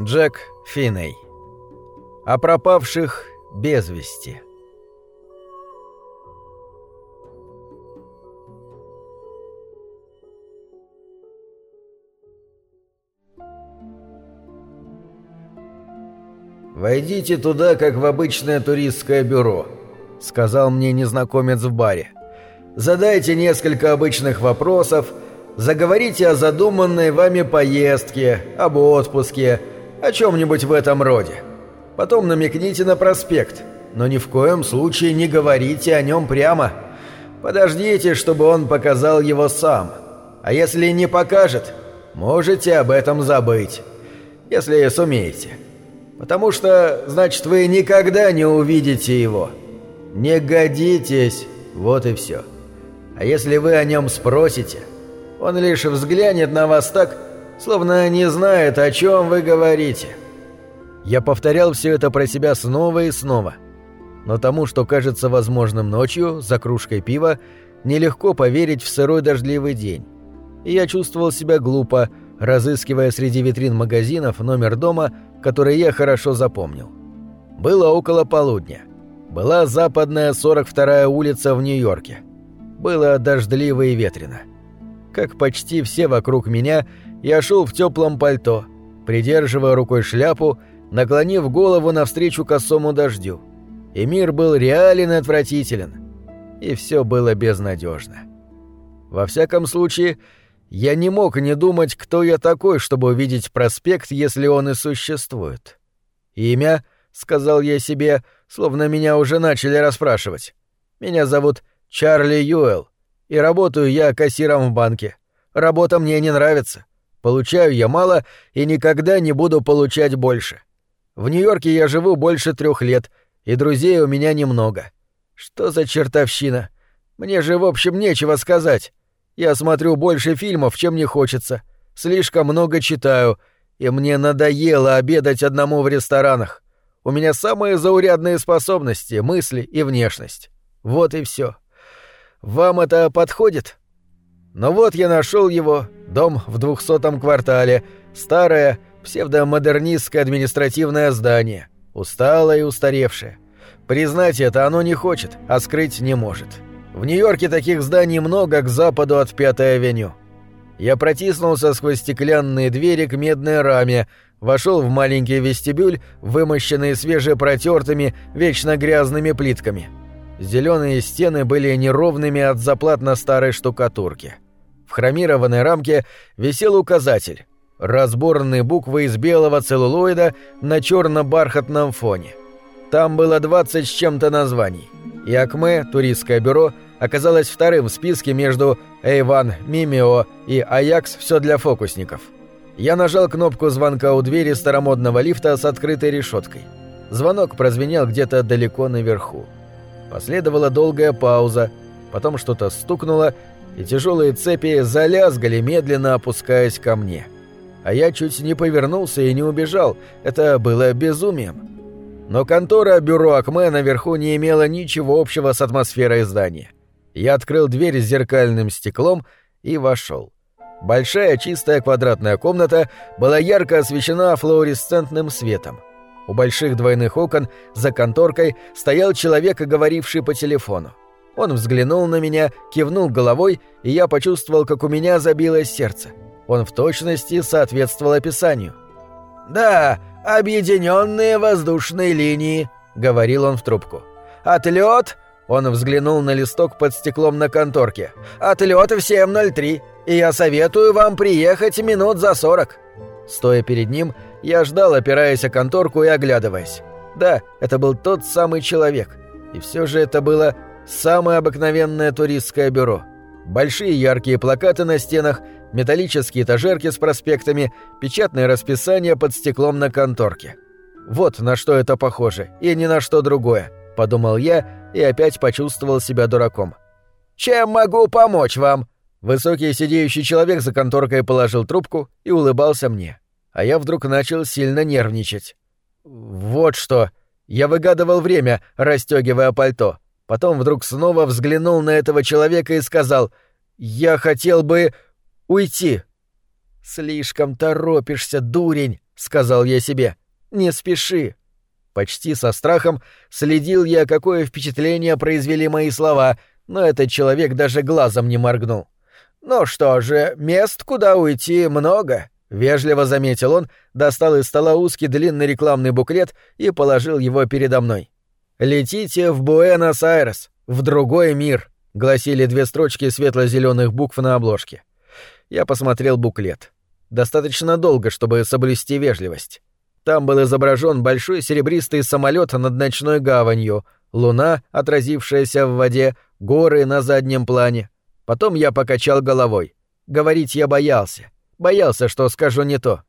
Джек Финней. О пропавших без вести. «Войдите туда, как в обычное туристское бюро», — сказал мне незнакомец в баре. «Задайте несколько обычных вопросов, заговорите о задуманной вами поездке, об отпуске, о чем-нибудь в этом роде. Потом намекните на проспект, но ни в коем случае не говорите о нем прямо. Подождите, чтобы он показал его сам. А если не покажет, можете об этом забыть, если сумеете» потому что, значит, вы никогда не увидите его. Не годитесь, вот и все. А если вы о нем спросите, он лишь взглянет на вас так, словно не знает, о чем вы говорите. Я повторял все это про себя снова и снова. Но тому, что кажется возможным ночью, за кружкой пива, нелегко поверить в сырой дождливый день. И я чувствовал себя глупо, разыскивая среди витрин магазинов номер дома, который я хорошо запомнил. Было около полудня. Была западная 42-я улица в Нью-Йорке. Было дождливо и ветрено. Как почти все вокруг меня, я шел в теплом пальто, придерживая рукой шляпу, наклонив голову навстречу косому дождю. И мир был реален и отвратителен. И все было безнадежно. Во всяком случае, я не мог не думать, кто я такой, чтобы увидеть проспект, если он и существует. «Имя?» — сказал я себе, словно меня уже начали расспрашивать. «Меня зовут Чарли Юэлл, и работаю я кассиром в банке. Работа мне не нравится. Получаю я мало и никогда не буду получать больше. В Нью-Йорке я живу больше трех лет, и друзей у меня немного. Что за чертовщина? Мне же, в общем, нечего сказать. Я смотрю больше фильмов, чем мне хочется. Слишком много читаю, и мне надоело обедать одному в ресторанах. У меня самые заурядные способности, мысли и внешность. Вот и все. Вам это подходит? Но вот я нашел его, дом в двухсотом квартале, старое, псевдомодернистское административное здание, усталое и устаревшее. Признать это оно не хочет, а скрыть не может. — в Нью-Йорке таких зданий много к западу от Пятой авеню. Я протиснулся сквозь стеклянные двери к медной раме, вошел в маленький вестибюль, вымощенный свежепротертыми, вечно грязными плитками. Зеленые стены были неровными от заплат на старой штукатурке. В хромированной рамке висел указатель разборные буквы из белого целлулоида на черно-бархатном фоне. Там было 20 с чем-то названий. И Акме, туристское бюро, оказалось вторым в списке между Эйван, Мимио и Аякс «Все для фокусников». Я нажал кнопку звонка у двери старомодного лифта с открытой решеткой. Звонок прозвенел где-то далеко наверху. Последовала долгая пауза, потом что-то стукнуло, и тяжелые цепи залязгали, медленно опускаясь ко мне. А я чуть не повернулся и не убежал, это было безумием. Но контора бюро Акме наверху не имела ничего общего с атмосферой здания. Я открыл дверь с зеркальным стеклом и вошел. Большая чистая квадратная комната была ярко освещена флуоресцентным светом. У больших двойных окон за конторкой стоял человек, говоривший по телефону. Он взглянул на меня, кивнул головой, и я почувствовал, как у меня забилось сердце. Он в точности соответствовал описанию. «Да, объединенные воздушные линии», — говорил он в трубку. «Отлет!» — он взглянул на листок под стеклом на конторке. «Отлет в 7.03, и я советую вам приехать минут за сорок». Стоя перед ним, я ждал, опираясь о конторку и оглядываясь. Да, это был тот самый человек. И все же это было самое обыкновенное туристское бюро. Большие яркие плакаты на стенах — металлические этажерки с проспектами, печатное расписание под стеклом на конторке. Вот на что это похоже, и ни на что другое, подумал я и опять почувствовал себя дураком. Чем могу помочь вам? Высокий сидеющий человек за конторкой положил трубку и улыбался мне. А я вдруг начал сильно нервничать. Вот что. Я выгадывал время, расстегивая пальто. Потом вдруг снова взглянул на этого человека и сказал: "Я хотел бы уйти. «Слишком торопишься, дурень», — сказал я себе. «Не спеши». Почти со страхом следил я, какое впечатление произвели мои слова, но этот человек даже глазом не моргнул. «Ну что же, мест, куда уйти, много», — вежливо заметил он, достал из стола узкий длинный рекламный буклет и положил его передо мной. «Летите в Буэнос-Айрес, в другой мир», — гласили две строчки светло-зеленых букв на обложке. Я посмотрел буклет. Достаточно долго, чтобы соблюсти вежливость. Там был изображен большой серебристый самолет над ночной гаванью, луна, отразившаяся в воде, горы на заднем плане. Потом я покачал головой. Говорить я боялся. Боялся, что скажу не то.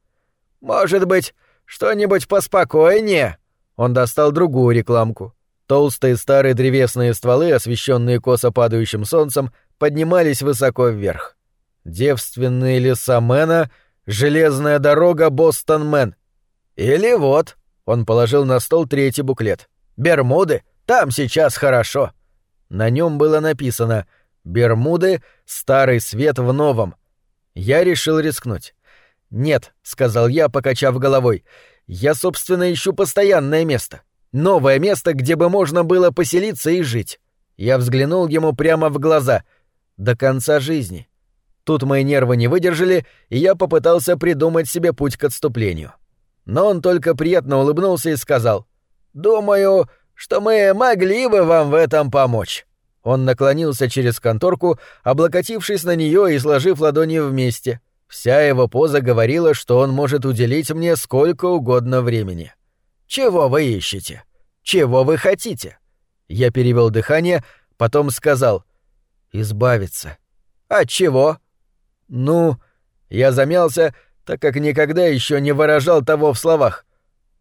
«Может быть, что-нибудь поспокойнее?» Он достал другую рекламку. Толстые старые древесные стволы, освещенные косо падающим солнцем, поднимались высоко вверх. Девственные леса Мэна, железная дорога Бостон-Мэн. Или вот, он положил на стол третий буклет. Бермуды, там сейчас хорошо. На нем было написано «Бермуды, старый свет в новом». Я решил рискнуть. «Нет», — сказал я, покачав головой, — «я, собственно, ищу постоянное место. Новое место, где бы можно было поселиться и жить. Я взглянул ему прямо в глаза. До конца жизни. Тут мои нервы не выдержали, и я попытался придумать себе путь к отступлению. Но он только приятно улыбнулся и сказал, «Думаю, что мы могли бы вам в этом помочь». Он наклонился через конторку, облокотившись на нее и сложив ладони вместе. Вся его поза говорила, что он может уделить мне сколько угодно времени. «Чего вы ищете? Чего вы хотите?» Я перевел дыхание, потом сказал «Избавиться». «От чего?» «Ну...» Я замялся, так как никогда еще не выражал того в словах.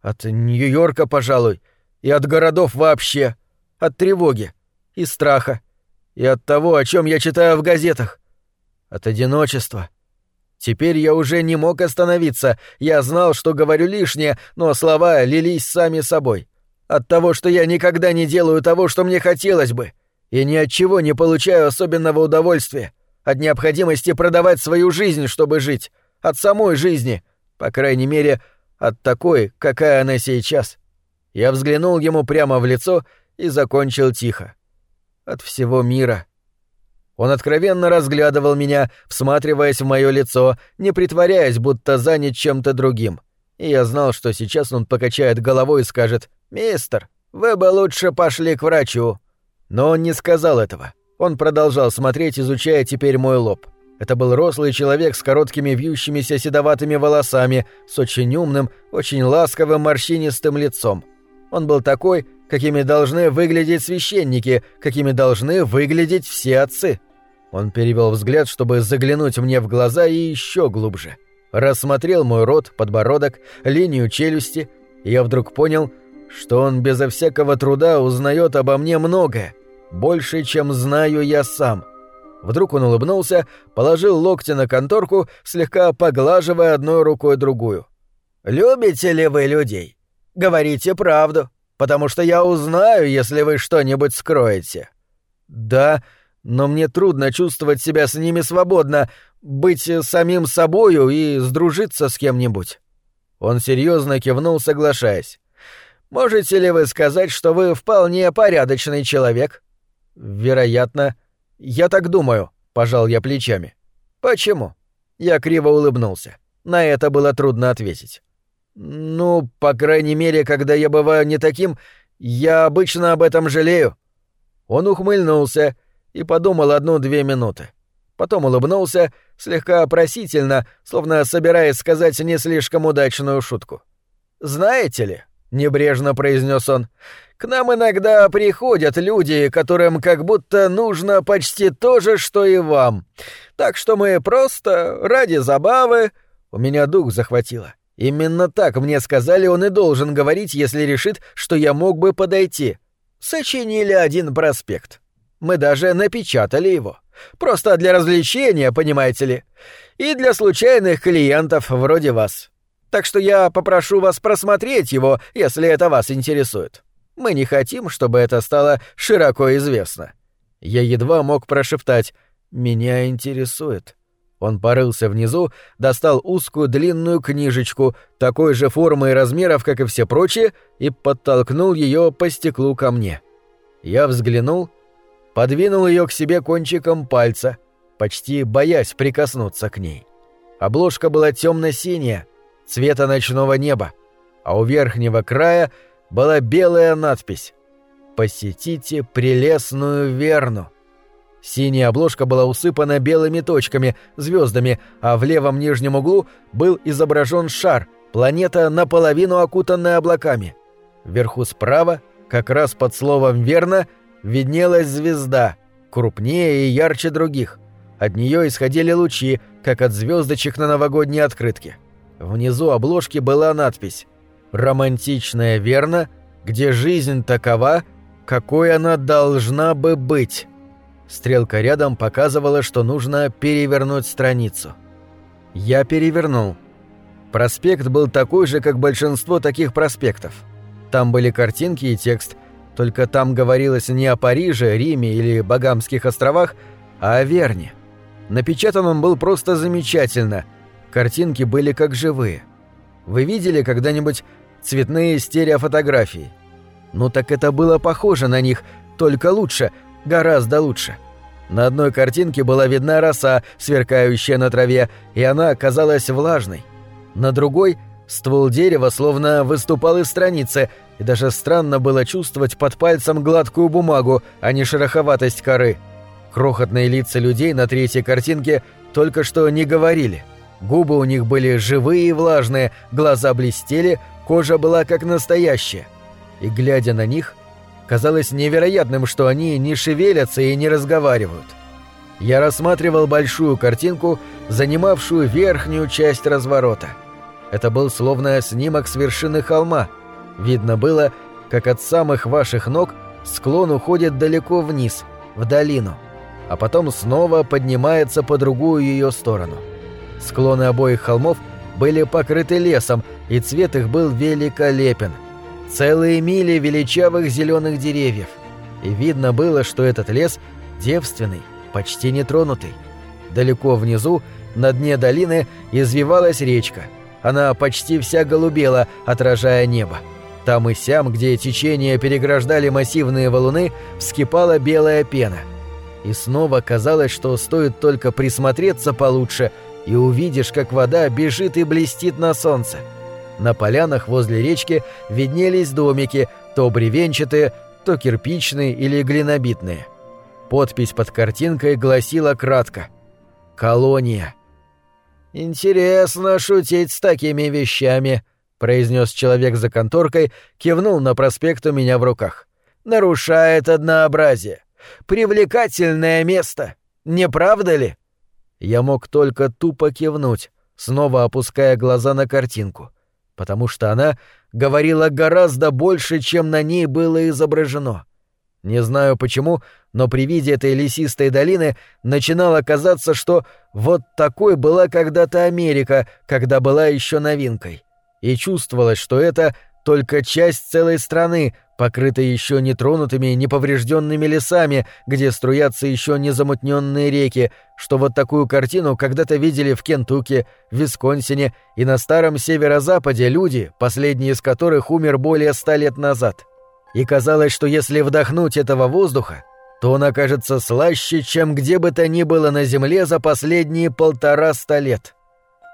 «От Нью-Йорка, пожалуй, и от городов вообще, от тревоги и страха, и от того, о чем я читаю в газетах, от одиночества». Теперь я уже не мог остановиться, я знал, что говорю лишнее, но слова лились сами собой. От того, что я никогда не делаю того, что мне хотелось бы, и ни от чего не получаю особенного удовольствия, от необходимости продавать свою жизнь, чтобы жить, от самой жизни, по крайней мере, от такой, какая она сейчас. Я взглянул ему прямо в лицо и закончил тихо. От всего мира — он откровенно разглядывал меня, всматриваясь в мое лицо, не притворяясь, будто занят чем-то другим. И я знал, что сейчас он покачает головой и скажет «Мистер, вы бы лучше пошли к врачу». Но он не сказал этого. Он продолжал смотреть, изучая теперь мой лоб. Это был рослый человек с короткими вьющимися седоватыми волосами, с очень умным, очень ласковым морщинистым лицом. Он был такой, какими должны выглядеть священники, какими должны выглядеть все отцы. Он перевел взгляд, чтобы заглянуть мне в глаза и еще глубже. Рассмотрел мой рот, подбородок, линию челюсти, и я вдруг понял, что он безо всякого труда узнает обо мне многое, больше, чем знаю я сам. Вдруг он улыбнулся, положил локти на конторку, слегка поглаживая одной рукой другую. «Любите ли вы людей? Говорите правду, потому что я узнаю, если вы что-нибудь скроете». «Да», но мне трудно чувствовать себя с ними свободно, быть самим собою и сдружиться с кем-нибудь». Он серьезно кивнул, соглашаясь. «Можете ли вы сказать, что вы вполне порядочный человек?» «Вероятно. Я так думаю», — пожал я плечами. «Почему?» Я криво улыбнулся. На это было трудно ответить. «Ну, по крайней мере, когда я бываю не таким, я обычно об этом жалею». Он ухмыльнулся и подумал одну-две минуты. Потом улыбнулся, слегка просительно, словно собираясь сказать не слишком удачную шутку. «Знаете ли», — небрежно произнес он, — «к нам иногда приходят люди, которым как будто нужно почти то же, что и вам. Так что мы просто, ради забавы...» У меня дух захватило. Именно так мне сказали, он и должен говорить, если решит, что я мог бы подойти. Сочинили один проспект. Мы даже напечатали его. Просто для развлечения, понимаете ли. И для случайных клиентов вроде вас. Так что я попрошу вас просмотреть его, если это вас интересует. Мы не хотим, чтобы это стало широко известно. Я едва мог прошептать «Меня интересует». Он порылся внизу, достал узкую длинную книжечку, такой же формы и размеров, как и все прочие, и подтолкнул ее по стеклу ко мне. Я взглянул, подвинул ее к себе кончиком пальца, почти боясь прикоснуться к ней. Обложка была темно-синяя, цвета ночного неба, а у верхнего края была белая надпись «Посетите прелестную Верну». Синяя обложка была усыпана белыми точками, звездами, а в левом нижнем углу был изображен шар, планета наполовину окутанная облаками. Вверху справа, как раз под словом «верно», виднелась звезда, крупнее и ярче других. От нее исходили лучи, как от звездочек на новогодней открытке. Внизу обложки была надпись «Романтичная верно, где жизнь такова, какой она должна бы быть». Стрелка рядом показывала, что нужно перевернуть страницу. Я перевернул. Проспект был такой же, как большинство таких проспектов. Там были картинки и текст, только там говорилось не о Париже, Риме или Багамских островах, а о Верне. Напечатан он был просто замечательно. Картинки были как живые. Вы видели когда-нибудь цветные стереофотографии? Ну так это было похоже на них, только лучше — Гораздо лучше. На одной картинке была видна роса, сверкающая на траве, и она казалась влажной. На другой ствол дерева словно выступал из страницы, и даже странно было чувствовать под пальцем гладкую бумагу, а не шероховатость коры. Крохотные лица людей на третьей картинке только что не говорили. Губы у них были живые и влажные, глаза блестели, кожа была как настоящая. И глядя на них, Казалось невероятным, что они не шевелятся и не разговаривают. Я рассматривал большую картинку, занимавшую верхнюю часть разворота. Это был словно снимок с вершины холма. Видно было, как от самых ваших ног склон уходит далеко вниз, в долину, а потом снова поднимается по другую ее сторону. Склоны обоих холмов были покрыты лесом, и цвет их был великолепен – Целые мили величавых зеленых деревьев. И видно было, что этот лес девственный, почти нетронутый. Далеко внизу, на дне долины, извивалась речка. Она почти вся голубела, отражая небо. Там и сям, где течения переграждали массивные валуны, вскипала белая пена. И снова казалось, что стоит только присмотреться получше, и увидишь, как вода бежит и блестит на солнце. На полянах возле речки виднелись домики, то бревенчатые, то кирпичные или глинобитные. Подпись под картинкой гласила кратко «Колония». «Интересно шутить с такими вещами», — произнес человек за конторкой, кивнул на проспект у меня в руках. «Нарушает однообразие. Привлекательное место. Не правда ли?» Я мог только тупо кивнуть, снова опуская глаза на картинку потому что она говорила гораздо больше, чем на ней было изображено. Не знаю почему, но при виде этой лесистой долины начинало казаться, что вот такой была когда-то Америка, когда была еще новинкой. И чувствовалось, что это только часть целой страны, покрытой еще нетронутыми, неповрежденными лесами, где струятся еще незамутненные реки, что вот такую картину когда-то видели в Кентукки, Висконсине и на старом северо-западе люди, последний из которых умер более ста лет назад. И казалось, что если вдохнуть этого воздуха, то он окажется слаще, чем где бы то ни было на Земле за последние полтора ста лет.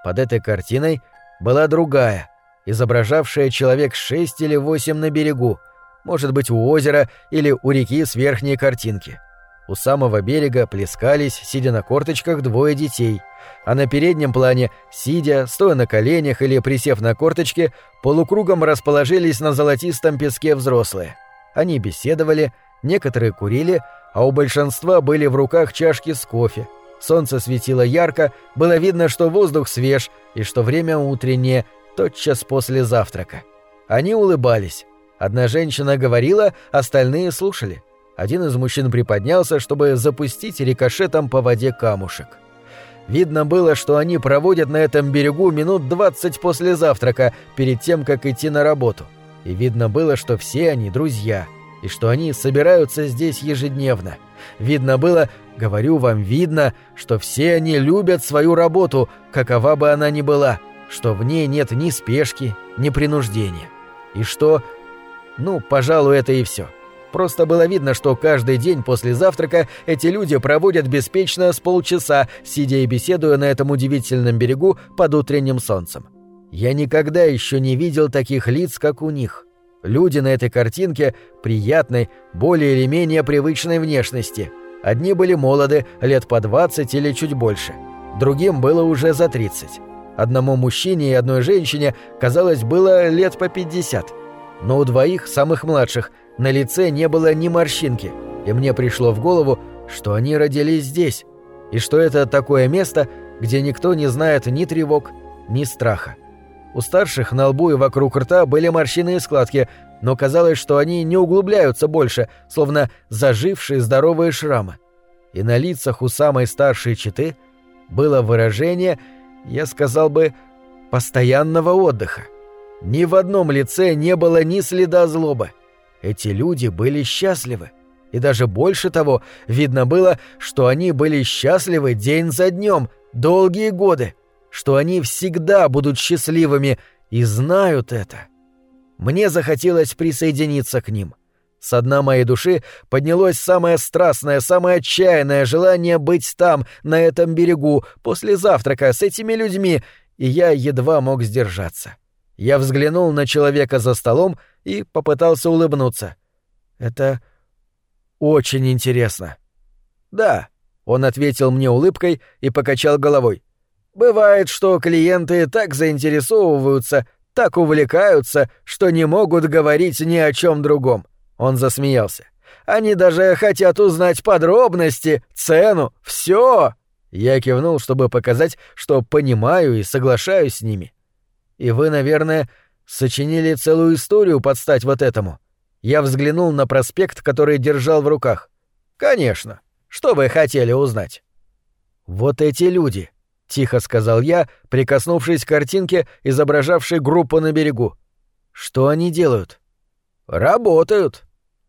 Под этой картиной была другая — изображавшая человек шесть или восемь на берегу, может быть, у озера или у реки с верхней картинки. У самого берега плескались, сидя на корточках, двое детей, а на переднем плане, сидя, стоя на коленях или присев на корточки, полукругом расположились на золотистом песке взрослые. Они беседовали, некоторые курили, а у большинства были в руках чашки с кофе. Солнце светило ярко, было видно, что воздух свеж и что время утреннее, тотчас после завтрака. Они улыбались. Одна женщина говорила, остальные слушали. Один из мужчин приподнялся, чтобы запустить рикошетом по воде камушек. Видно было, что они проводят на этом берегу минут двадцать после завтрака, перед тем, как идти на работу. И видно было, что все они друзья, и что они собираются здесь ежедневно. Видно было, Говорю вам, видно, что все они любят свою работу, какова бы она ни была, что в ней нет ни спешки, ни принуждения. И что... Ну, пожалуй, это и все. Просто было видно, что каждый день после завтрака эти люди проводят беспечно с полчаса, сидя и беседуя на этом удивительном берегу под утренним солнцем. Я никогда еще не видел таких лиц, как у них. Люди на этой картинке приятной, более или менее привычной внешности. Одни были молоды, лет по 20 или чуть больше. Другим было уже за 30. Одному мужчине и одной женщине, казалось, было лет по 50. Но у двоих, самых младших, на лице не было ни морщинки, и мне пришло в голову, что они родились здесь, и что это такое место, где никто не знает ни тревог, ни страха. У старших на лбу и вокруг рта были морщины и складки, но казалось, что они не углубляются больше, словно зажившие здоровые шрамы. И на лицах у самой старшей четы было выражение, я сказал бы, постоянного отдыха. Ни в одном лице не было ни следа злобы. Эти люди были счастливы. И даже больше того, видно было, что они были счастливы день за днем, долгие годы, что они всегда будут счастливыми и знают это. Мне захотелось присоединиться к ним. С дна моей души поднялось самое страстное, самое отчаянное желание быть там, на этом берегу, после завтрака с этими людьми, и я едва мог сдержаться. Я взглянул на человека за столом и попытался улыбнуться. Это очень интересно. Да, он ответил мне улыбкой и покачал головой. Бывает, что клиенты так заинтересовываются, так увлекаются, что не могут говорить ни о чем другом. Он засмеялся. Они даже хотят узнать подробности, цену, все. Я кивнул, чтобы показать, что понимаю и соглашаюсь с ними. И вы, наверное, Сочинили целую историю под стать вот этому. Я взглянул на проспект, который держал в руках. Конечно. Что вы хотели узнать? Вот эти люди, тихо сказал я, прикоснувшись к картинке, изображавшей группу на берегу. Что они делают? Работают.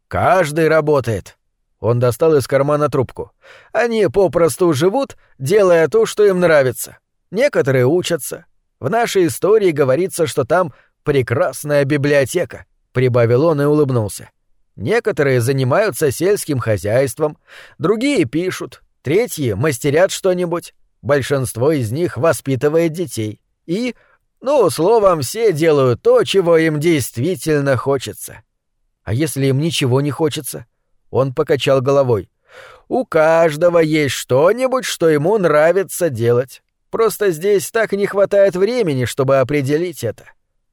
Каждый работает. Он достал из кармана трубку. Они попросту живут, делая то, что им нравится. Некоторые учатся. В нашей истории говорится, что там прекрасная библиотека», — прибавил он и улыбнулся. «Некоторые занимаются сельским хозяйством, другие пишут, третьи мастерят что-нибудь, большинство из них воспитывает детей. И, ну, словом, все делают то, чего им действительно хочется. А если им ничего не хочется? Он покачал головой. У каждого есть что-нибудь, что ему нравится делать. Просто здесь так не хватает времени, чтобы определить это.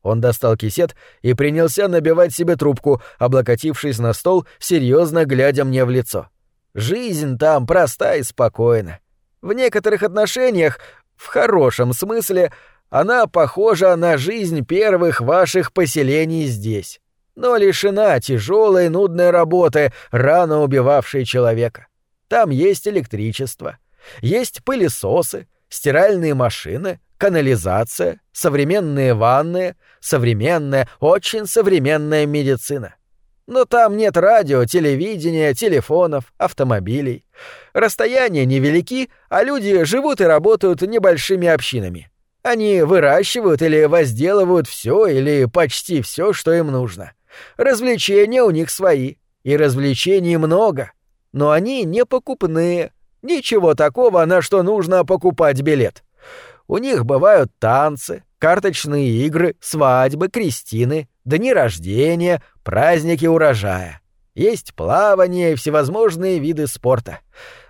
Он достал кисет и принялся набивать себе трубку, облокотившись на стол, серьезно глядя мне в лицо. Жизнь там проста и спокойна. В некоторых отношениях, в хорошем смысле, она похожа на жизнь первых ваших поселений здесь, но лишена тяжелой нудной работы, рано убивавшей человека. Там есть электричество, есть пылесосы, стиральные машины, канализация, современные ванны, современная, очень современная медицина. Но там нет радио, телевидения, телефонов, автомобилей. Расстояния невелики, а люди живут и работают небольшими общинами. Они выращивают или возделывают все или почти все, что им нужно. Развлечения у них свои, и развлечений много, но они не покупные. Ничего такого, на что нужно покупать билет. У них бывают танцы, карточные игры, свадьбы, крестины, дни рождения, праздники урожая. Есть плавание и всевозможные виды спорта.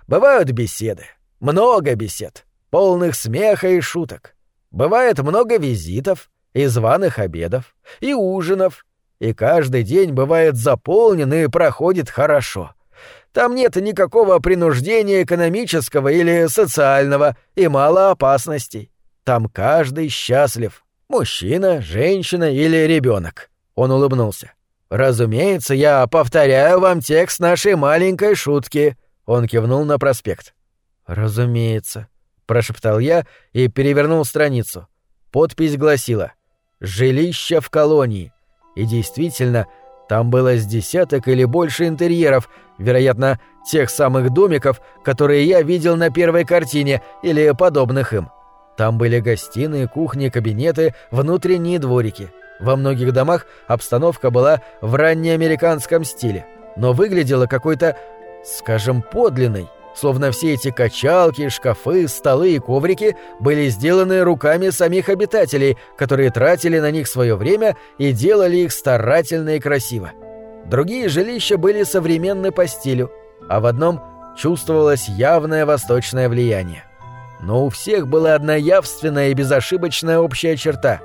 Бывают беседы, много бесед, полных смеха и шуток. Бывает много визитов и званых обедов, и ужинов, и каждый день бывает заполнен и проходит хорошо. Там нет никакого принуждения экономического или социального и мало опасностей. Там каждый счастлив. Мужчина, женщина или ребенок. Он улыбнулся. Разумеется, я повторяю вам текст нашей маленькой шутки. Он кивнул на проспект. Разумеется, прошептал я и перевернул страницу. Подпись гласила: "Жилище в колонии". И действительно, Там было с десяток или больше интерьеров, вероятно, тех самых домиков, которые я видел на первой картине или подобных им. Там были гостиные, кухни, кабинеты, внутренние дворики. Во многих домах обстановка была в раннеамериканском стиле, но выглядела какой-то, скажем, подлинной, словно все эти качалки, шкафы, столы и коврики были сделаны руками самих обитателей, которые тратили на них свое время и делали их старательно и красиво. Другие жилища были современны по стилю, а в одном чувствовалось явное восточное влияние. Но у всех была одна явственная и безошибочная общая черта.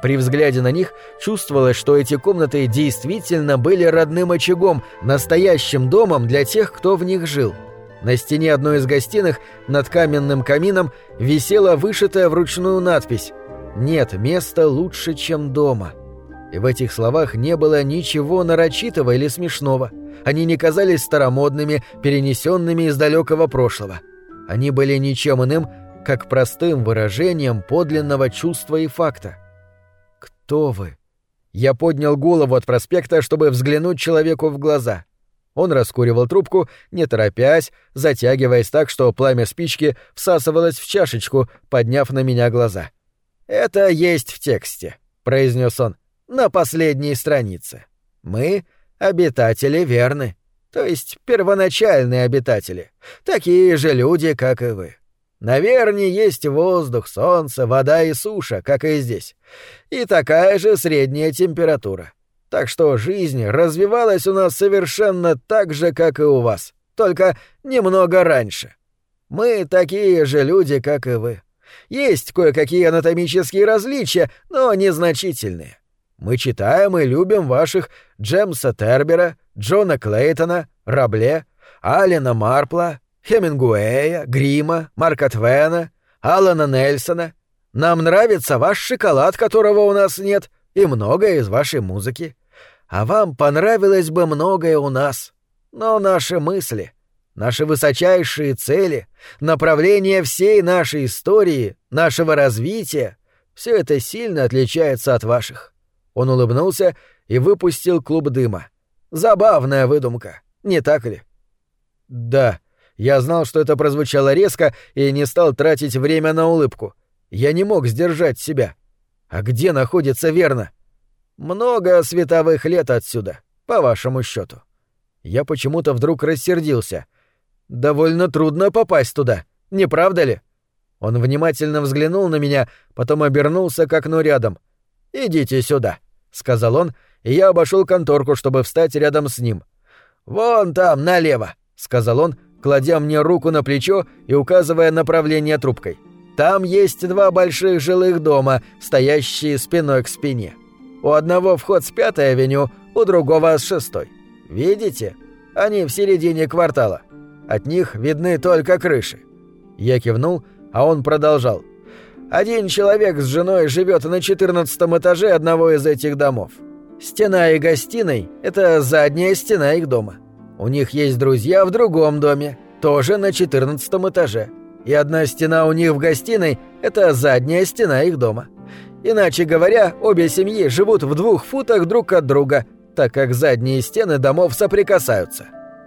При взгляде на них чувствовалось, что эти комнаты действительно были родным очагом, настоящим домом для тех, кто в них жил. На стене одной из гостиных над каменным камином висела вышитая вручную надпись «Нет места лучше, чем дома». И в этих словах не было ничего нарочитого или смешного. Они не казались старомодными, перенесенными из далекого прошлого. Они были ничем иным, как простым выражением подлинного чувства и факта. «Кто вы?» Я поднял голову от проспекта, чтобы взглянуть человеку в глаза. Он раскуривал трубку, не торопясь, затягиваясь так, что пламя спички всасывалось в чашечку, подняв на меня глаза. «Это есть в тексте», — произнес он, — «на последней странице. Мы — обитатели Верны, то есть первоначальные обитатели, такие же люди, как и вы. На Верне есть воздух, солнце, вода и суша, как и здесь. И такая же средняя температура. Так что жизнь развивалась у нас совершенно так же, как и у вас, только немного раньше. Мы такие же люди, как и вы. Есть кое-какие анатомические различия, но незначительные. Мы читаем и любим ваших Джемса Тербера, Джона Клейтона, Рабле, Алина Марпла, Хемингуэя, Грима, Марка Твена, Алана Нельсона. Нам нравится ваш шоколад, которого у нас нет, и многое из вашей музыки. А вам понравилось бы многое у нас. Но наши мысли, наши высочайшие цели, направление всей нашей истории, нашего развития — все это сильно отличается от ваших. Он улыбнулся и выпустил клуб дыма. Забавная выдумка, не так ли? Да, я знал, что это прозвучало резко, и не стал тратить время на улыбку. Я не мог сдержать себя. А где находится верно? Много световых лет отсюда, по вашему счету. Я почему-то вдруг рассердился. Довольно трудно попасть туда, не правда ли? Он внимательно взглянул на меня, потом обернулся к окну рядом. «Идите сюда», — сказал он, и я обошел конторку, чтобы встать рядом с ним. «Вон там, налево», — сказал он, кладя мне руку на плечо и указывая направление трубкой. «Там есть два больших жилых дома, стоящие спиной к спине. У одного вход с пятой авеню, у другого с шестой. Видите? Они в середине квартала. От них видны только крыши». Я кивнул, а он продолжал. «Один человек с женой живет на четырнадцатом этаже одного из этих домов. Стена и гостиной — это задняя стена их дома. У них есть друзья в другом доме, тоже на четырнадцатом этаже. И одна стена у них в гостиной – это задняя стена их дома. Иначе говоря, обе семьи живут в двух футах друг от друга, так как задние стены домов соприкасаются.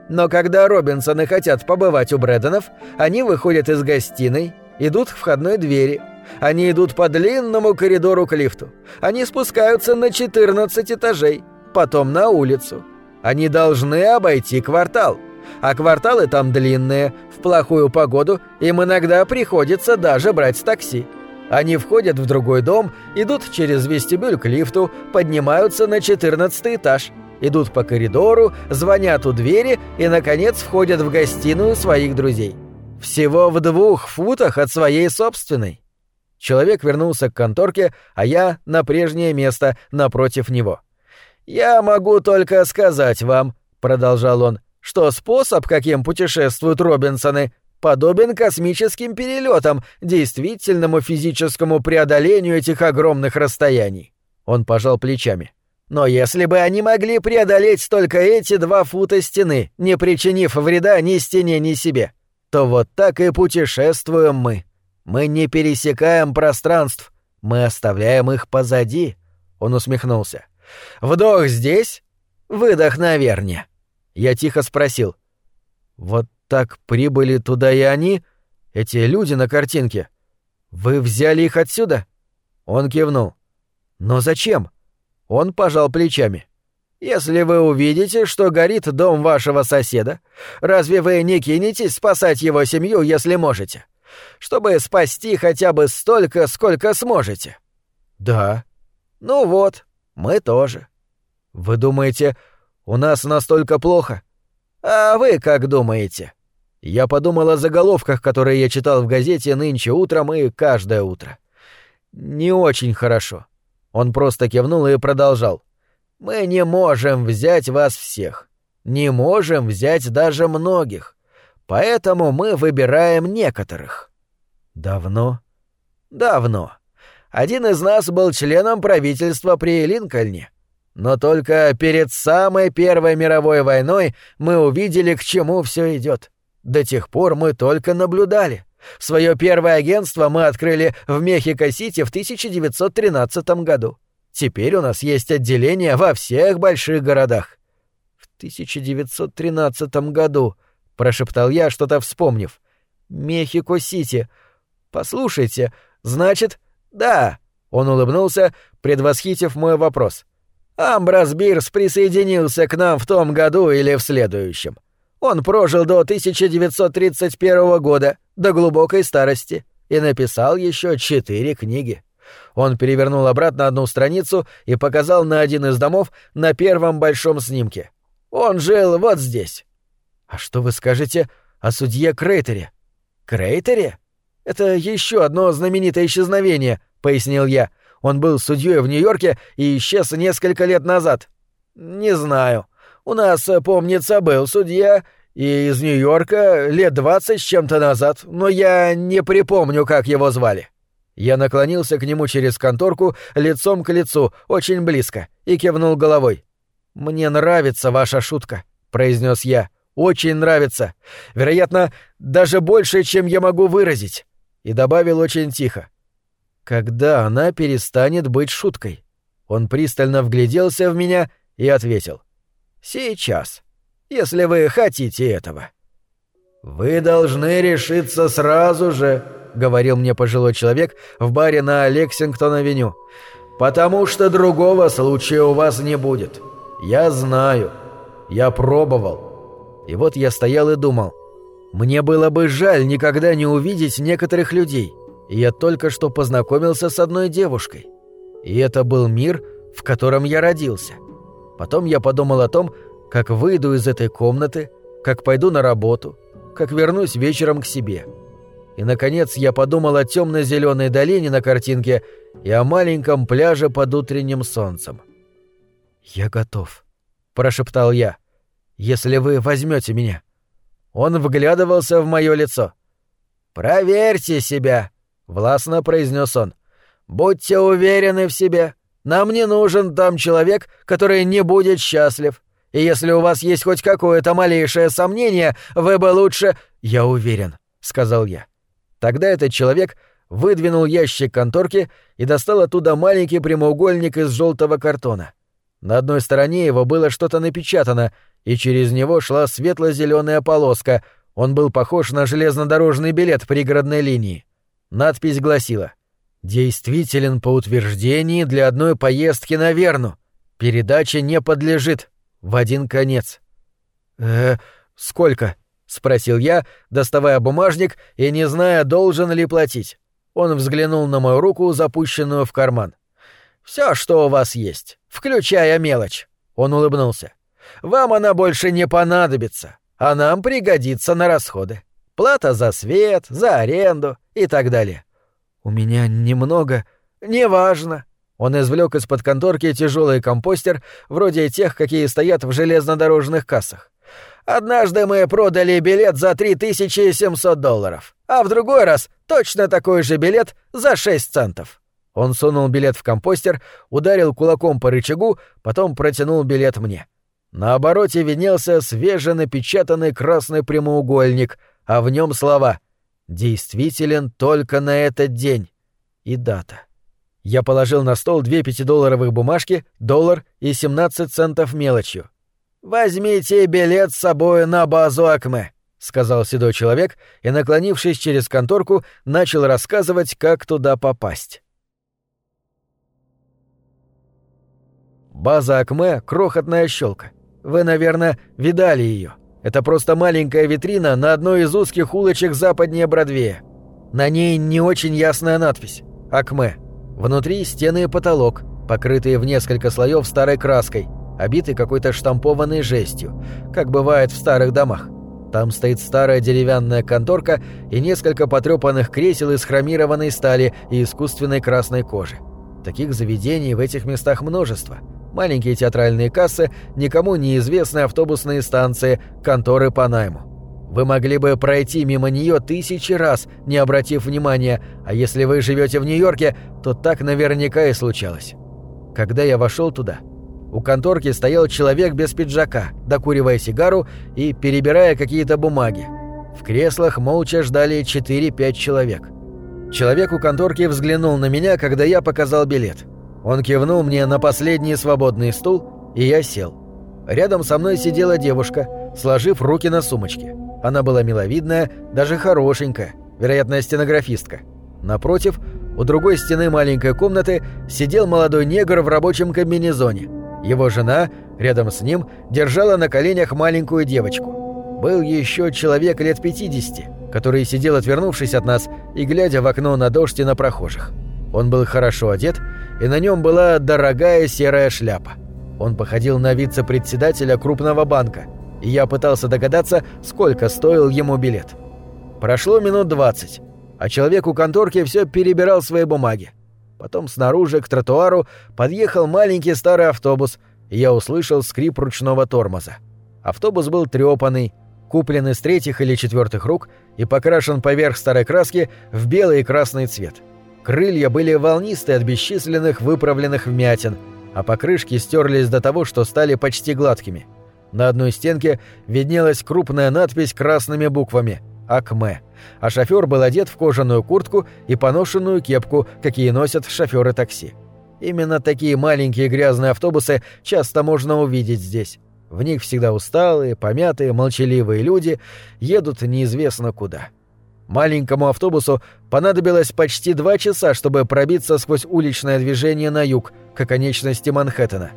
Но когда Робинсоны хотят побывать у Брэдденов, они выходят из гостиной, идут к входной двери. Они идут по длинному коридору к лифту. Они спускаются на 14 этажей, потом на улицу. Они должны обойти квартал. А кварталы там длинные, в плохую погоду им иногда приходится даже брать такси. Они входят в другой дом, идут через вестибюль к лифту, поднимаются на 14 этаж, идут по коридору, звонят у двери и, наконец, входят в гостиную своих друзей. Всего в двух футах от своей собственной. Человек вернулся к конторке, а я на прежнее место напротив него. «Я могу только сказать вам», — продолжал он, «что способ, каким путешествуют Робинсоны, подобен космическим перелетам, действительному физическому преодолению этих огромных расстояний». Он пожал плечами. «Но если бы они могли преодолеть только эти два фута стены, не причинив вреда ни стене, ни себе, то вот так и путешествуем мы. Мы не пересекаем пространств, мы оставляем их позади». Он усмехнулся. Вдох здесь, Выдохноверне. Я тихо спросил. Вот так прибыли туда и они, эти люди на картинке. Вы взяли их отсюда? Он кивнул. Но зачем? Он пожал плечами. Если вы увидите, что горит дом вашего соседа, разве вы не кинетесь спасать его семью, если можете? Чтобы спасти хотя бы столько, сколько сможете. Да. Ну вот, мы тоже. Вы думаете, у нас настолько плохо? А вы как думаете? Я подумал о заголовках, которые я читал в газете нынче утром и каждое утро. Не очень хорошо. Он просто кивнул и продолжал. Мы не можем взять вас всех. Не можем взять даже многих. Поэтому мы выбираем некоторых. Давно? Давно. Один из нас был членом правительства при Линкольне. Но только перед самой Первой мировой войной мы увидели, к чему все идет. До тех пор мы только наблюдали. Свое первое агентство мы открыли в Мехико-Сити в 1913 году. Теперь у нас есть отделение во всех больших городах. В 1913 году, прошептал я, что-то вспомнив. Мехико-Сити. Послушайте, значит, да. Он улыбнулся, предвосхитив мой вопрос. Амброс Бирс присоединился к нам в том году или в следующем. Он прожил до 1931 года, до глубокой старости, и написал еще четыре книги. Он перевернул обратно одну страницу и показал на один из домов на первом большом снимке. Он жил вот здесь. А что вы скажете о судье Крейтере? Крейтере? Это еще одно знаменитое исчезновение, пояснил я. Он был судьей в Нью-Йорке и исчез несколько лет назад. Не знаю. У нас, помнится, был судья и из Нью-Йорка лет двадцать с чем-то назад, но я не припомню, как его звали. Я наклонился к нему через конторку, лицом к лицу, очень близко, и кивнул головой. «Мне нравится ваша шутка», — произнес я. «Очень нравится. Вероятно, даже больше, чем я могу выразить». И добавил очень тихо. «Когда она перестанет быть шуткой?» Он пристально вгляделся в меня и ответил. «Сейчас, если вы хотите этого». «Вы должны решиться сразу же», — говорил мне пожилой человек в баре на Лексингтон-авеню. «Потому что другого случая у вас не будет. Я знаю. Я пробовал». И вот я стоял и думал. Мне было бы жаль никогда не увидеть некоторых людей. Я только что познакомился с одной девушкой. И это был мир, в котором я родился. Потом я подумал о том, как выйду из этой комнаты, как пойду на работу, как вернусь вечером к себе. И, наконец, я подумал о темно-зеленой долине на картинке и о маленьком пляже под утренним солнцем. «Я готов», — прошептал я, — «если вы возьмете меня». Он вглядывался в мое лицо. «Проверьте себя», — властно произнес он. «Будьте уверены в себе. Нам не нужен там человек, который не будет счастлив. И если у вас есть хоть какое-то малейшее сомнение, вы бы лучше...» «Я уверен», — сказал я. Тогда этот человек выдвинул ящик конторки и достал оттуда маленький прямоугольник из желтого картона. На одной стороне его было что-то напечатано, и через него шла светло-зеленая полоска. Он был похож на железнодорожный билет пригородной линии. Надпись гласила «Действителен по утверждении для одной поездки на Верну. Передача не подлежит. В один конец». «Э, сколько?» — спросил я, доставая бумажник и не зная, должен ли платить. Он взглянул на мою руку, запущенную в карман. «Все, что у вас есть, включая мелочь». Он улыбнулся. «Вам она больше не понадобится, а нам пригодится на расходы. Плата за свет, за аренду и так далее». «У меня немного...» «Неважно». Он извлек из-под конторки тяжелый компостер, вроде тех, какие стоят в железнодорожных кассах. Однажды мы продали билет за 3700 долларов, а в другой раз точно такой же билет за 6 центов. Он сунул билет в компостер, ударил кулаком по рычагу, потом протянул билет мне. На обороте виднелся свеженапечатанный красный прямоугольник, а в нем слова «Действителен только на этот день» и дата. Я положил на стол две пятидолларовых бумажки, доллар и 17 центов мелочью «Возьмите билет с собой на базу Акме», — сказал седой человек и, наклонившись через конторку, начал рассказывать, как туда попасть. База Акме — крохотная щелка. Вы, наверное, видали ее. Это просто маленькая витрина на одной из узких улочек западнее Бродвея. На ней не очень ясная надпись «Акме». Внутри стены и потолок, покрытые в несколько слоев старой краской, обиты какой-то штампованной жестью, как бывает в старых домах. Там стоит старая деревянная конторка и несколько потрепанных кресел из хромированной стали и искусственной красной кожи. Таких заведений в этих местах множество. Маленькие театральные кассы, никому неизвестные автобусные станции, конторы по найму. Вы могли бы пройти мимо нее тысячи раз, не обратив внимания, а если вы живете в Нью-Йорке, то так наверняка и случалось. Когда я вошел туда, у конторки стоял человек без пиджака, докуривая сигару и перебирая какие-то бумаги. В креслах молча ждали 4-5 человек. Человек у конторки взглянул на меня, когда я показал билет. Он кивнул мне на последний свободный стул, и я сел. Рядом со мной сидела девушка, сложив руки на сумочке. Она была миловидная, даже хорошенькая, вероятно, стенографистка. Напротив, у другой стены маленькой комнаты сидел молодой негр в рабочем комбинезоне. Его жена, рядом с ним, держала на коленях маленькую девочку. Был еще человек лет 50, который сидел отвернувшись от нас и глядя в окно на дождь и на прохожих. Он был хорошо одет, и на нем была дорогая серая шляпа. Он походил на вице-председателя крупного банка, и я пытался догадаться, сколько стоил ему билет. Прошло минут двадцать, а человек у конторки все перебирал свои бумаги. Потом снаружи к тротуару подъехал маленький старый автобус, и я услышал скрип ручного тормоза. Автобус был трепанный, куплен из третьих или четвертых рук и покрашен поверх старой краски в белый и красный цвет. Крылья были волнисты от бесчисленных выправленных вмятин, а покрышки стерлись до того, что стали почти гладкими. На одной стенке виднелась крупная надпись красными буквами «Акме», а шофер был одет в кожаную куртку и поношенную кепку, какие носят шоферы такси. Именно такие маленькие грязные автобусы часто можно увидеть здесь. В них всегда усталые, помятые, молчаливые люди едут неизвестно куда. Маленькому автобусу понадобилось почти два часа, чтобы пробиться сквозь уличное движение на юг, к оконечности Манхэттена.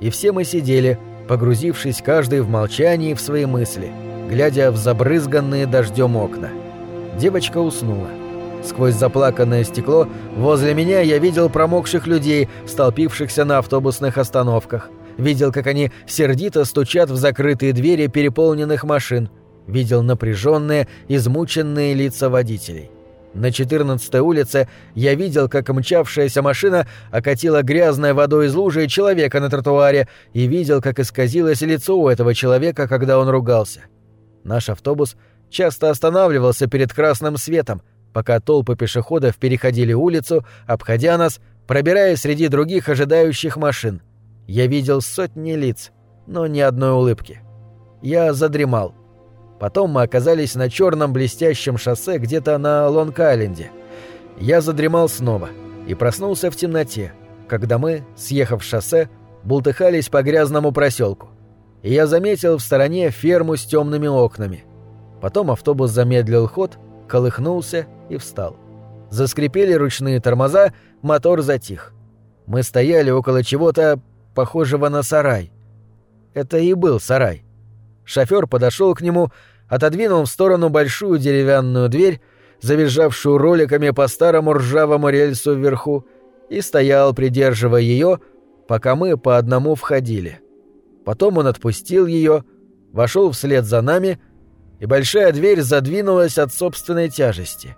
И все мы сидели, погрузившись каждый в молчании в свои мысли, глядя в забрызганные дождем окна. Девочка уснула. Сквозь заплаканное стекло возле меня я видел промокших людей, столпившихся на автобусных остановках. Видел, как они сердито стучат в закрытые двери переполненных машин – видел напряженные, измученные лица водителей. На 14-й улице я видел, как мчавшаяся машина окатила грязной водой из лужи человека на тротуаре и видел, как исказилось лицо у этого человека, когда он ругался. Наш автобус часто останавливался перед красным светом, пока толпы пешеходов переходили улицу, обходя нас, пробираясь среди других ожидающих машин. Я видел сотни лиц, но ни одной улыбки. Я задремал. Потом мы оказались на черном блестящем шоссе где-то на Лонг-Айленде. Я задремал снова и проснулся в темноте, когда мы, съехав с шоссе, бултыхались по грязному проселку. И я заметил в стороне ферму с темными окнами. Потом автобус замедлил ход, колыхнулся и встал. Заскрипели ручные тормоза, мотор затих. Мы стояли около чего-то похожего на сарай. Это и был сарай. Шофер подошел к нему, отодвинул в сторону большую деревянную дверь, завизжавшую роликами по старому ржавому рельсу вверху, и стоял, придерживая ее, пока мы по одному входили. Потом он отпустил ее, вошел вслед за нами, и большая дверь задвинулась от собственной тяжести.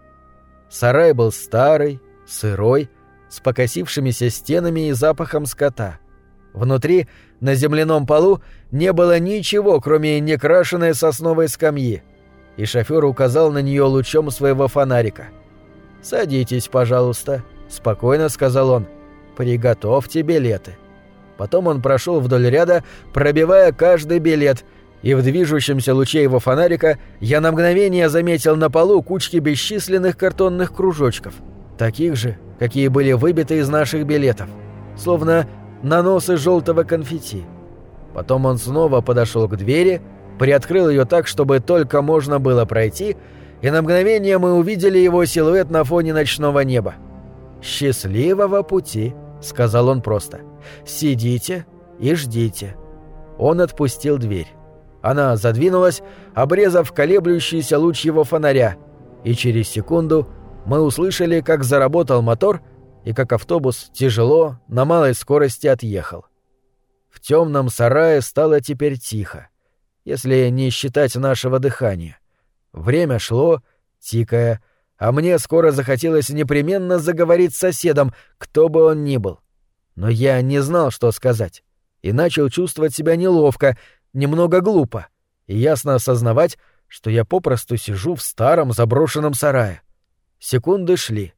Сарай был старый, сырой, с покосившимися стенами и запахом скота. Внутри на земляном полу не было ничего, кроме некрашенной сосновой скамьи, и шофер указал на нее лучом своего фонарика. «Садитесь, пожалуйста», — спокойно сказал он. «Приготовьте билеты». Потом он прошел вдоль ряда, пробивая каждый билет, и в движущемся луче его фонарика я на мгновение заметил на полу кучки бесчисленных картонных кружочков, таких же, какие были выбиты из наших билетов, словно наносы желтого конфетти. Потом он снова подошел к двери, приоткрыл ее так, чтобы только можно было пройти, и на мгновение мы увидели его силуэт на фоне ночного неба. «Счастливого пути», — сказал он просто. «Сидите и ждите». Он отпустил дверь. Она задвинулась, обрезав колеблющийся луч его фонаря, и через секунду мы услышали, как заработал мотор и как автобус тяжело, на малой скорости отъехал. В темном сарае стало теперь тихо, если не считать нашего дыхания. Время шло, тикая, а мне скоро захотелось непременно заговорить с соседом, кто бы он ни был. Но я не знал, что сказать, и начал чувствовать себя неловко, немного глупо, и ясно осознавать, что я попросту сижу в старом заброшенном сарае. Секунды шли.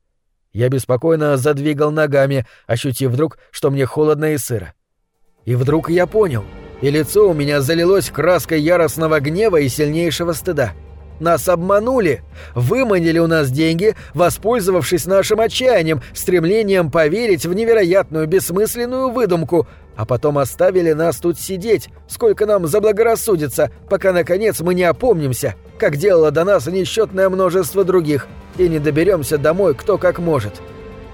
Я беспокойно задвигал ногами, ощутив вдруг, что мне холодно и сыро. И вдруг я понял, и лицо у меня залилось краской яростного гнева и сильнейшего стыда — нас обманули, выманили у нас деньги, воспользовавшись нашим отчаянием, стремлением поверить в невероятную бессмысленную выдумку, а потом оставили нас тут сидеть, сколько нам заблагорассудится, пока, наконец, мы не опомнимся, как делало до нас несчетное множество других, и не доберемся домой кто как может.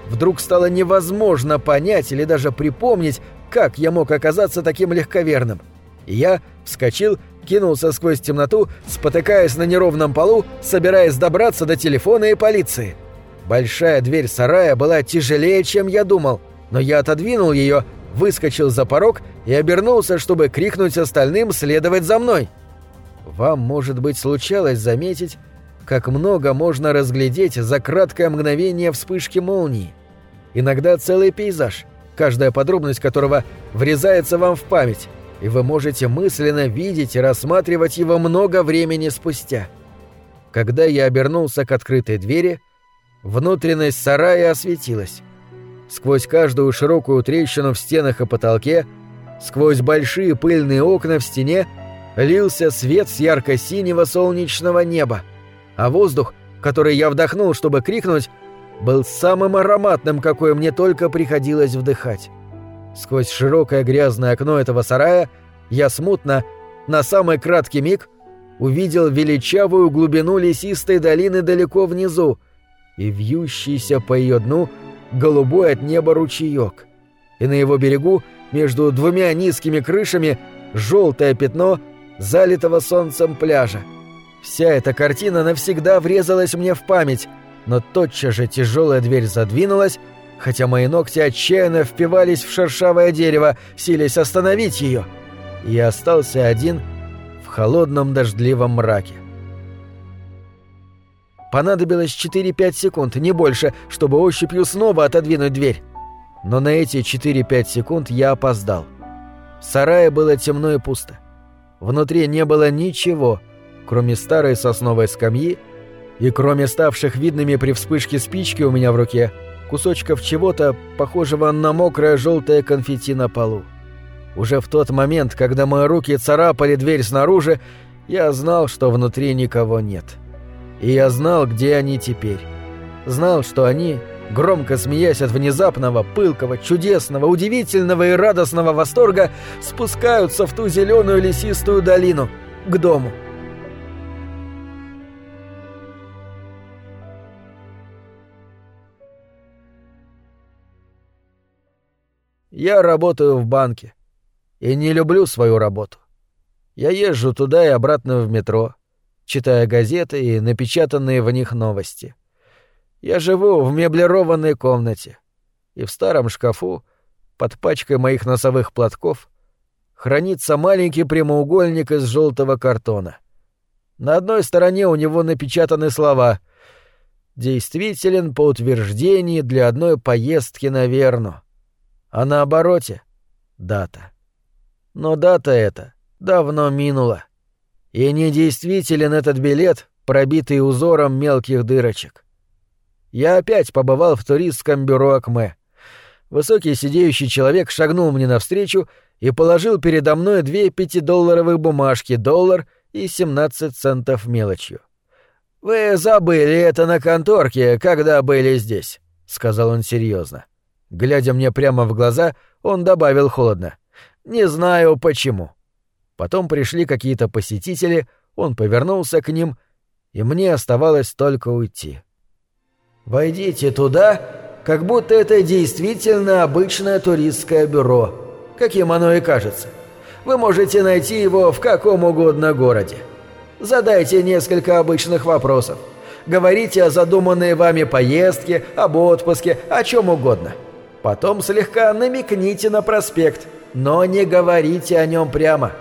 Вдруг стало невозможно понять или даже припомнить, как я мог оказаться таким легковерным. Я вскочил кинулся сквозь темноту, спотыкаясь на неровном полу, собираясь добраться до телефона и полиции. Большая дверь сарая была тяжелее, чем я думал, но я отодвинул ее, выскочил за порог и обернулся, чтобы крикнуть остальным следовать за мной. Вам, может быть, случалось заметить, как много можно разглядеть за краткое мгновение вспышки молнии. Иногда целый пейзаж, каждая подробность которого врезается вам в память, и вы можете мысленно видеть и рассматривать его много времени спустя. Когда я обернулся к открытой двери, внутренность сарая осветилась. Сквозь каждую широкую трещину в стенах и потолке, сквозь большие пыльные окна в стене, лился свет с ярко-синего солнечного неба, а воздух, который я вдохнул, чтобы крикнуть, был самым ароматным, какое мне только приходилось вдыхать. Сквозь широкое грязное окно этого сарая я смутно, на самый краткий миг, увидел величавую глубину лесистой долины далеко внизу и вьющийся по ее дну голубой от неба ручеек. И на его берегу, между двумя низкими крышами, желтое пятно залитого солнцем пляжа. Вся эта картина навсегда врезалась мне в память, но тотчас же тяжелая дверь задвинулась, хотя мои ногти отчаянно впивались в шершавое дерево, силясь остановить ее. И остался один в холодном дождливом мраке. Понадобилось 4-5 секунд, не больше, чтобы ощупью снова отодвинуть дверь. Но на эти 4-5 секунд я опоздал. В сарае было темно и пусто. Внутри не было ничего, кроме старой сосновой скамьи и кроме ставших видными при вспышке спички у меня в руке – кусочков чего-то, похожего на мокрое желтое конфетти на полу. Уже в тот момент, когда мои руки царапали дверь снаружи, я знал, что внутри никого нет. И я знал, где они теперь. Знал, что они, громко смеясь от внезапного, пылкого, чудесного, удивительного и радостного восторга, спускаются в ту зеленую лесистую долину, к дому. Я работаю в банке. И не люблю свою работу. Я езжу туда и обратно в метро, читая газеты и напечатанные в них новости. Я живу в меблированной комнате. И в старом шкафу, под пачкой моих носовых платков, хранится маленький прямоугольник из желтого картона. На одной стороне у него напечатаны слова «Действителен по утверждении для одной поездки на Верну» а на обороте — дата. Но дата эта давно минула. И недействителен этот билет, пробитый узором мелких дырочек. Я опять побывал в туристском бюро Акме. Высокий сидеющий человек шагнул мне навстречу и положил передо мной две пятидолларовые бумажки, доллар и семнадцать центов мелочью. «Вы забыли это на конторке, когда были здесь», — сказал он серьезно. Глядя мне прямо в глаза, он добавил холодно. Не знаю почему. Потом пришли какие-то посетители, он повернулся к ним, и мне оставалось только уйти. «Войдите туда, как будто это действительно обычное туристское бюро, каким оно и кажется. Вы можете найти его в каком угодно городе. Задайте несколько обычных вопросов. Говорите о задуманной вами поездке, об отпуске, о чем угодно. Потом слегка намекните на проспект, но не говорите о нем прямо.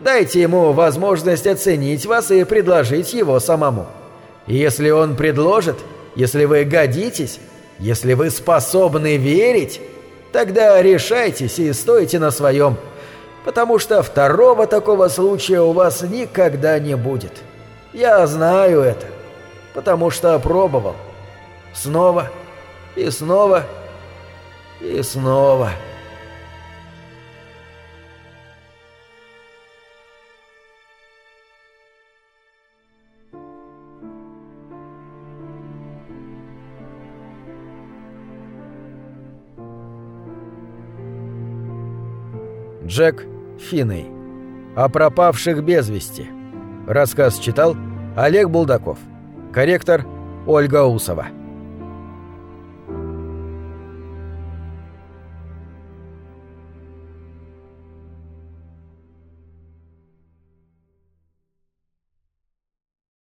Дайте ему возможность оценить вас и предложить его самому. И если он предложит, если вы годитесь, если вы способны верить, тогда решайтесь и стойте на своем, потому что второго такого случая у вас никогда не будет. Я знаю это, потому что пробовал. Снова и снова и снова. Джек Финней. О пропавших без вести. Рассказ читал Олег Булдаков. Корректор Ольга Усова.